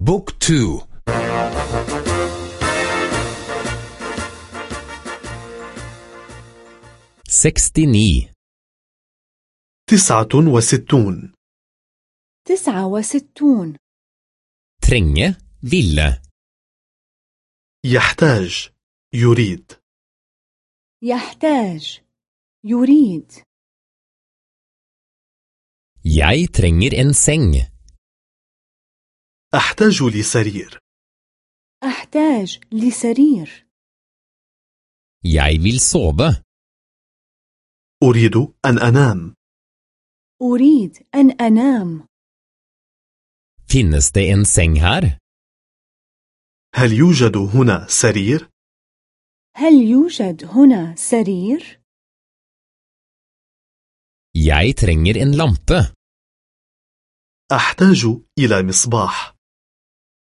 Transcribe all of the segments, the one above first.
book two. sekstini تسعة وستون. تسعة وستون. trenge ville يحتاج يريد. يحتاج يريد. Jeg trenger en seng. أحتاج لسرير أحتاج لسرير Jeg vil sove. أريد أن أنام أريد أن أنام Finnes det en seng her? هل يوجد هنا سرير؟ هل يوجد هنا سرير؟ Jeg trenger en lampe. أحتاج إلى مصباح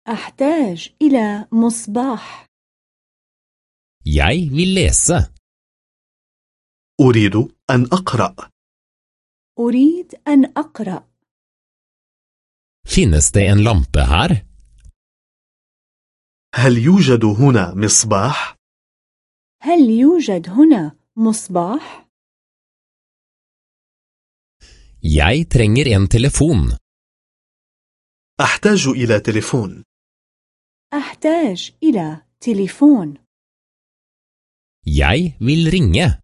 أحتاج إلى مصباح Jeg vil lese. أريد أن أقرأ أريد أن أقرأ Finnes det en lampe her? هل يوجد هنا مصباح؟ هل يوجد هنا مصباح؟ Jeg trenger en telefon. أحتاج إلى تليفون أحتاج إلى تليفون Jeg vil ringe.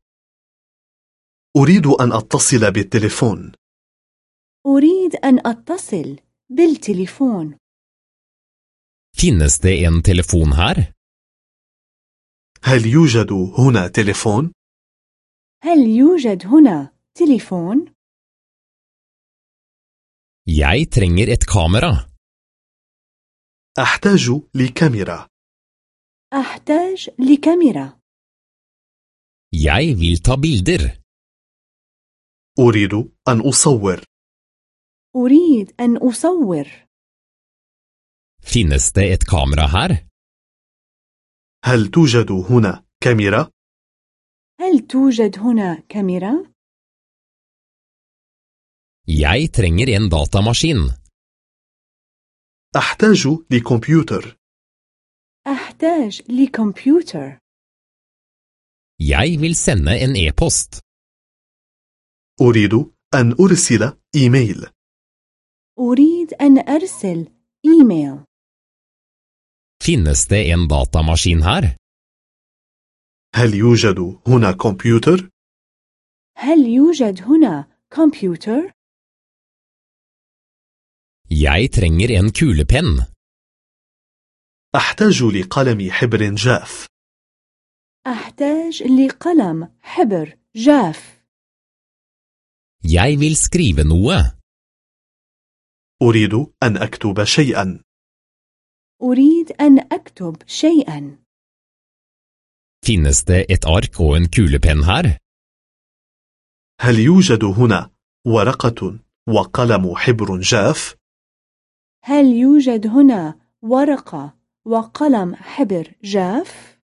أريد أن أتصل بالتليفون أريد أن أتصل بالتليفون Finnes det en telefon her? هل يوجد هنا تليفون؟ هل يوجد هنا تليفون؟ Jeg trenger et kamera. أحتاج لكاميرا أحتاج لكاميرا Jeg vil ta bilder. أريد أن أصور أريد أن أصور Finnes det et kamera her? هل توجد هنا كاميرا؟ هل توجد هنا كاميرا؟ Jeg trenger en datamaskin. أحتاج لكمبيوتر أحتاج لكمبيوتر Jeg vil sende en e-post. أريد أن أرسل إيميل أريد أن أرسل إيميل Finnes det en datamaskin her? هل يوجد هنا كمبيوتر؟ هل يوجد هنا كمبيوتر؟ Jeg trenger en kulepenn. أحتاج لقلم حبر جاف أحتاج لقلم حبر جاف Jeg vil skrive noe. أريد أن أكتب شيئا أريد أن أكتب شيئا Finnes det et ark og en kulepenn her? هل يوجد هنا ورقة وقلم حبر جاف؟ هل يوجد هنا ورقة وقلم حبر جاف؟